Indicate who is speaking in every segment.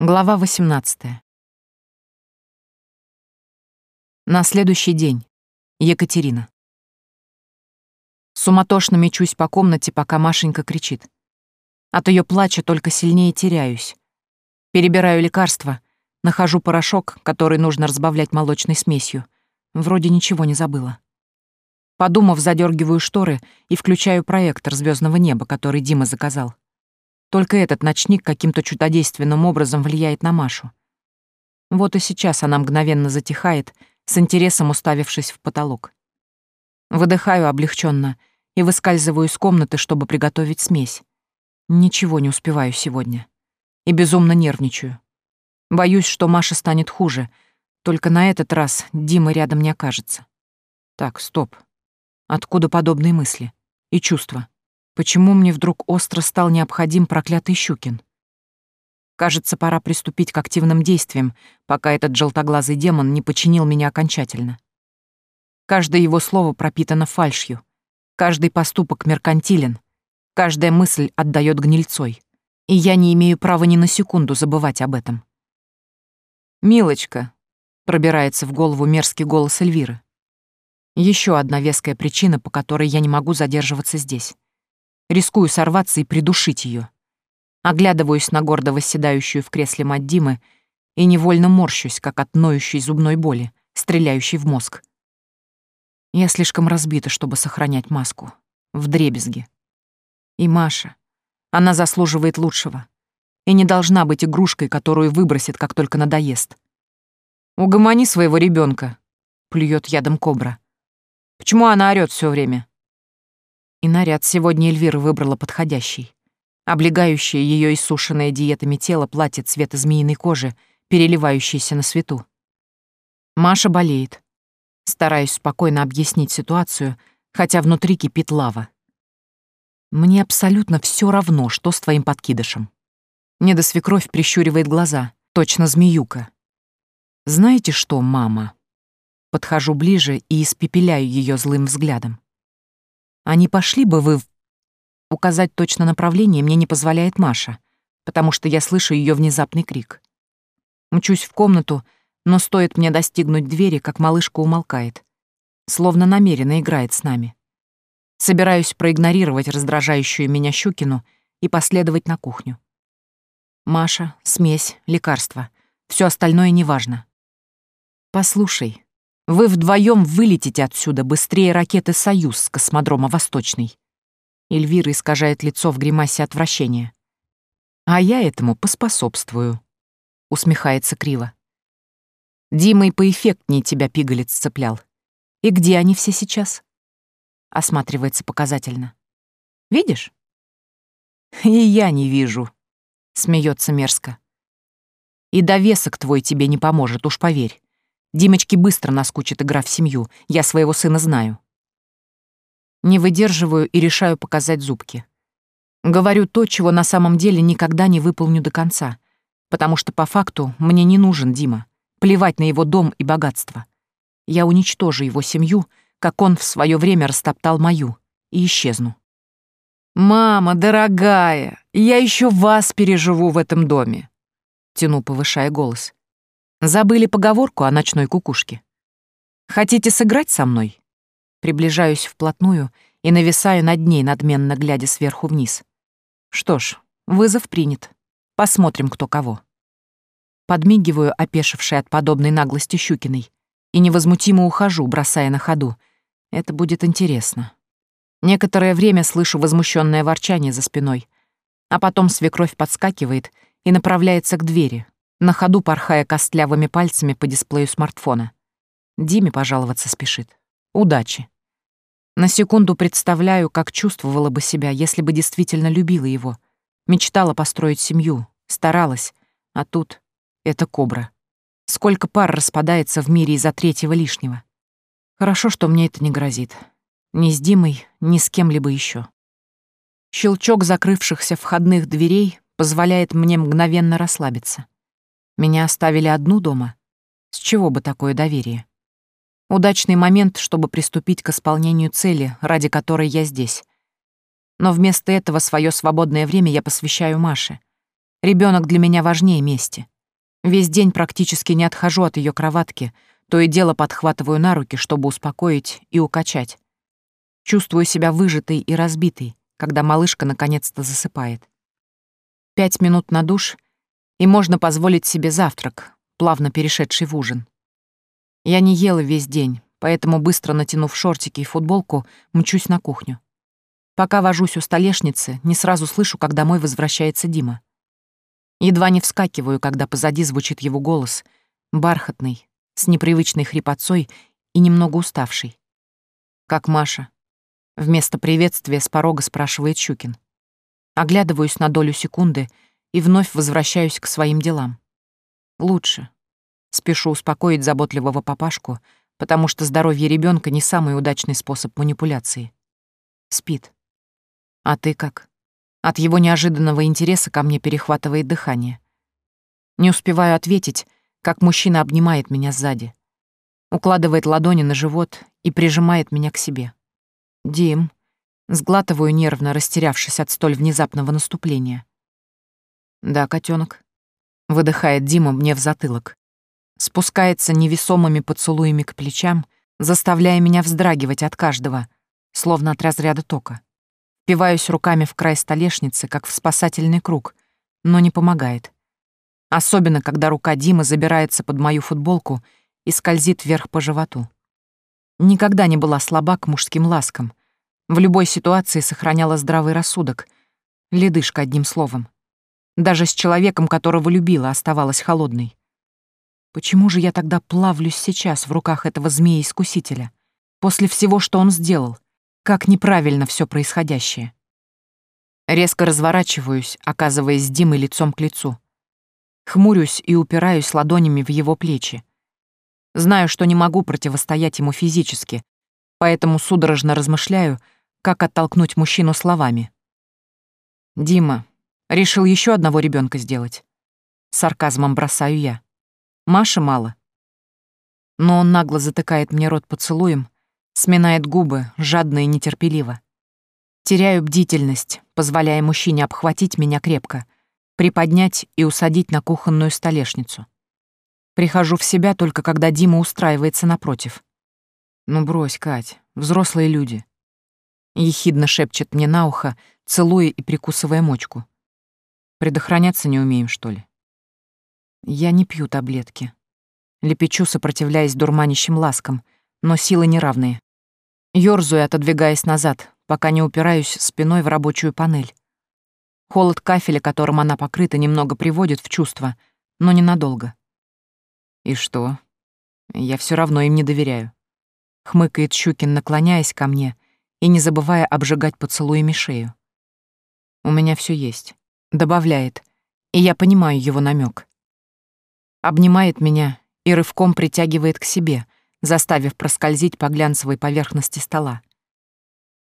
Speaker 1: Глава 18. На следующий день. Екатерина. Суматошно мечусь по комнате, пока Машенька кричит. От ее плача только сильнее теряюсь. Перебираю лекарства, нахожу порошок, который нужно разбавлять молочной смесью. Вроде ничего не забыла. Подумав, задергиваю шторы и включаю проектор звездного неба, который Дима заказал. Только этот ночник каким-то чудодейственным образом влияет на Машу. Вот и сейчас она мгновенно затихает, с интересом уставившись в потолок. Выдыхаю облегченно и выскальзываю из комнаты, чтобы приготовить смесь. Ничего не успеваю сегодня. И безумно нервничаю. Боюсь, что Маша станет хуже. Только на этот раз Дима рядом не окажется. Так, стоп. Откуда подобные мысли и чувства? Почему мне вдруг остро стал необходим проклятый Щукин? Кажется, пора приступить к активным действиям, пока этот желтоглазый демон не починил меня окончательно. Каждое его слово пропитано фальшью. Каждый поступок меркантилен. Каждая мысль отдает гнильцой. И я не имею права ни на секунду забывать об этом. «Милочка», — пробирается в голову мерзкий голос Эльвиры. Еще одна веская причина, по которой я не могу задерживаться здесь. Рискую сорваться и придушить ее. Оглядываюсь на гордо восседающую в кресле мать Димы и невольно морщусь, как от ноющей зубной боли, стреляющей в мозг. Я слишком разбита, чтобы сохранять маску. В дребезге. И Маша. Она заслуживает лучшего. И не должна быть игрушкой, которую выбросит, как только надоест. «Угомони своего ребенка, плюет ядом кобра. «Почему она орёт все время? И наряд сегодня Эльвира выбрала подходящий. Облегающее ее иссушенное диетами тело платье цвета змеиной кожи, переливающееся на свету. Маша болеет. Стараюсь спокойно объяснить ситуацию, хотя внутри кипит лава. Мне абсолютно все равно, что с твоим подкидышем. Недосвекровь прищуривает глаза, точно змеюка. Знаете что, мама? Подхожу ближе и испепеляю ее злым взглядом. А не пошли бы вы...» Указать точно направление мне не позволяет Маша, потому что я слышу ее внезапный крик. Мчусь в комнату, но стоит мне достигнуть двери, как малышка умолкает. Словно намеренно играет с нами. Собираюсь проигнорировать раздражающую меня Щукину и последовать на кухню. Маша, смесь, лекарство. Все остальное неважно. «Послушай», вы вдвоем вылетите отсюда быстрее ракеты «Союз» с космодрома «Восточный». Эльвира искажает лицо в гримасе отвращения. «А я этому поспособствую», — усмехается криво. «Дима и поэффектнее тебя пигалец цеплял. И где они все сейчас?» Осматривается показательно. «Видишь?» «И я не вижу», — смеется мерзко. «И довесок твой тебе не поможет, уж поверь. Димочке быстро наскучит игра в семью, я своего сына знаю. Не выдерживаю и решаю показать зубки. Говорю то, чего на самом деле никогда не выполню до конца, потому что по факту мне не нужен Дима, плевать на его дом и богатство. Я уничтожу его семью, как он в свое время растоптал мою, и исчезну. «Мама, дорогая, я еще вас переживу в этом доме!» Тяну, повышая голос. Забыли поговорку о ночной кукушке. Хотите сыграть со мной? Приближаюсь вплотную и нависаю над ней, надменно глядя сверху вниз. Что ж, вызов принят. Посмотрим, кто кого. Подмигиваю, опешившей от подобной наглости Щукиной, и невозмутимо ухожу, бросая на ходу. Это будет интересно. Некоторое время слышу возмущенное ворчание за спиной, а потом свекровь подскакивает и направляется к двери, на ходу порхая костлявыми пальцами по дисплею смартфона. Диме пожаловаться спешит. Удачи. На секунду представляю, как чувствовала бы себя, если бы действительно любила его. Мечтала построить семью, старалась. А тут это кобра. Сколько пар распадается в мире из-за третьего лишнего. Хорошо, что мне это не грозит. Ни с Димой, ни с кем-либо еще. Щелчок закрывшихся входных дверей позволяет мне мгновенно расслабиться. Меня оставили одну дома? С чего бы такое доверие? Удачный момент, чтобы приступить к исполнению цели, ради которой я здесь. Но вместо этого свое свободное время я посвящаю Маше. Ребенок для меня важнее мести. Весь день практически не отхожу от ее кроватки, то и дело подхватываю на руки, чтобы успокоить и укачать. Чувствую себя выжатой и разбитой, когда малышка наконец-то засыпает. Пять минут на душ — и можно позволить себе завтрак, плавно перешедший в ужин. Я не ела весь день, поэтому, быстро натянув шортики и футболку, мчусь на кухню. Пока вожусь у столешницы, не сразу слышу, как домой возвращается Дима. Едва не вскакиваю, когда позади звучит его голос, бархатный, с непривычной хрипотцой и немного уставший. «Как Маша?» Вместо приветствия с порога спрашивает Чукин. Оглядываюсь на долю секунды — и вновь возвращаюсь к своим делам. Лучше. Спешу успокоить заботливого папашку, потому что здоровье ребенка не самый удачный способ манипуляции. Спит. А ты как? От его неожиданного интереса ко мне перехватывает дыхание. Не успеваю ответить, как мужчина обнимает меня сзади. Укладывает ладони на живот и прижимает меня к себе. «Дим», сглатываю нервно, растерявшись от столь внезапного наступления. «Да, котенок, выдыхает Дима мне в затылок. Спускается невесомыми поцелуями к плечам, заставляя меня вздрагивать от каждого, словно от разряда тока. Впиваюсь руками в край столешницы, как в спасательный круг, но не помогает. Особенно, когда рука Димы забирается под мою футболку и скользит вверх по животу. Никогда не была слаба к мужским ласкам. В любой ситуации сохраняла здравый рассудок. Ледышка, одним словом. Даже с человеком, которого любила, оставалась холодной. Почему же я тогда плавлюсь сейчас в руках этого змея-искусителя? После всего, что он сделал. Как неправильно все происходящее. Резко разворачиваюсь, оказываясь с Димой лицом к лицу. Хмурюсь и упираюсь ладонями в его плечи. Знаю, что не могу противостоять ему физически, поэтому судорожно размышляю, как оттолкнуть мужчину словами. «Дима, Решил еще одного ребенка сделать. Сарказмом бросаю я. Маши мало. Но он нагло затыкает мне рот поцелуем, сминает губы, жадно и нетерпеливо. Теряю бдительность, позволяя мужчине обхватить меня крепко, приподнять и усадить на кухонную столешницу. Прихожу в себя только когда Дима устраивается напротив. «Ну брось, Кать, взрослые люди», — ехидно шепчет мне на ухо, целуя и прикусывая мочку. Предохраняться не умеем, что ли? Я не пью таблетки. Лепечу, сопротивляясь дурманящим ласкам, но силы неравные. Ёрзаю, отодвигаясь назад, пока не упираюсь спиной в рабочую панель. Холод кафеля, которым она покрыта, немного приводит в чувство, но ненадолго. «И что? Я все равно им не доверяю», — хмыкает Щукин, наклоняясь ко мне и не забывая обжигать поцелуями шею. «У меня все есть добавляет, и я понимаю его намек. Обнимает меня и рывком притягивает к себе, заставив проскользить по глянцевой поверхности стола.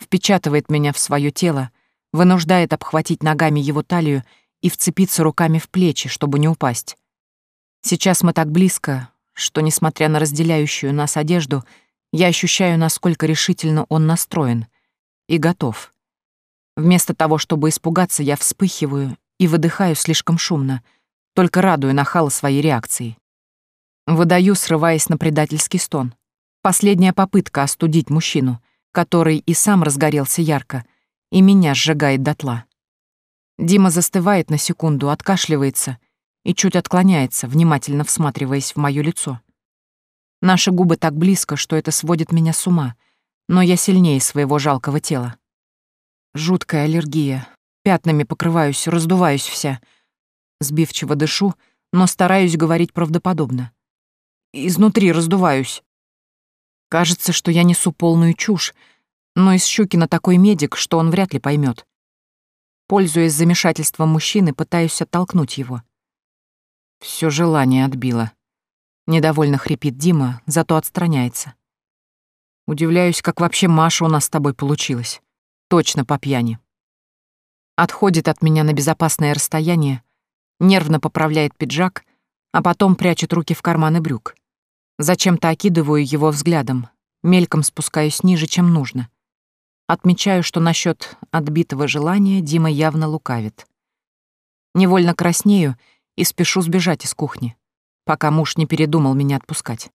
Speaker 1: Впечатывает меня в свое тело, вынуждает обхватить ногами его талию и вцепиться руками в плечи, чтобы не упасть. Сейчас мы так близко, что, несмотря на разделяющую нас одежду, я ощущаю, насколько решительно он настроен и готов. Вместо того, чтобы испугаться, я вспыхиваю и выдыхаю слишком шумно, только радую нахала своей реакцией. Выдаю, срываясь на предательский стон. Последняя попытка остудить мужчину, который и сам разгорелся ярко, и меня сжигает дотла. Дима застывает на секунду, откашливается и чуть отклоняется, внимательно всматриваясь в моё лицо. Наши губы так близко, что это сводит меня с ума, но я сильнее своего жалкого тела. Жуткая аллергия. Пятнами покрываюсь, раздуваюсь вся. Сбивчиво дышу, но стараюсь говорить правдоподобно. Изнутри раздуваюсь. Кажется, что я несу полную чушь, но из Щукина такой медик, что он вряд ли поймет. Пользуясь замешательством мужчины, пытаюсь оттолкнуть его. Все желание отбило. Недовольно хрипит Дима, зато отстраняется. Удивляюсь, как вообще Маша у нас с тобой получилась. Точно по пьяни. Отходит от меня на безопасное расстояние, нервно поправляет пиджак, а потом прячет руки в карманы брюк. Зачем-то окидываю его взглядом, мельком спускаюсь ниже, чем нужно. Отмечаю, что насчет отбитого желания Дима явно лукавит. Невольно краснею и спешу сбежать из кухни, пока муж не передумал меня отпускать.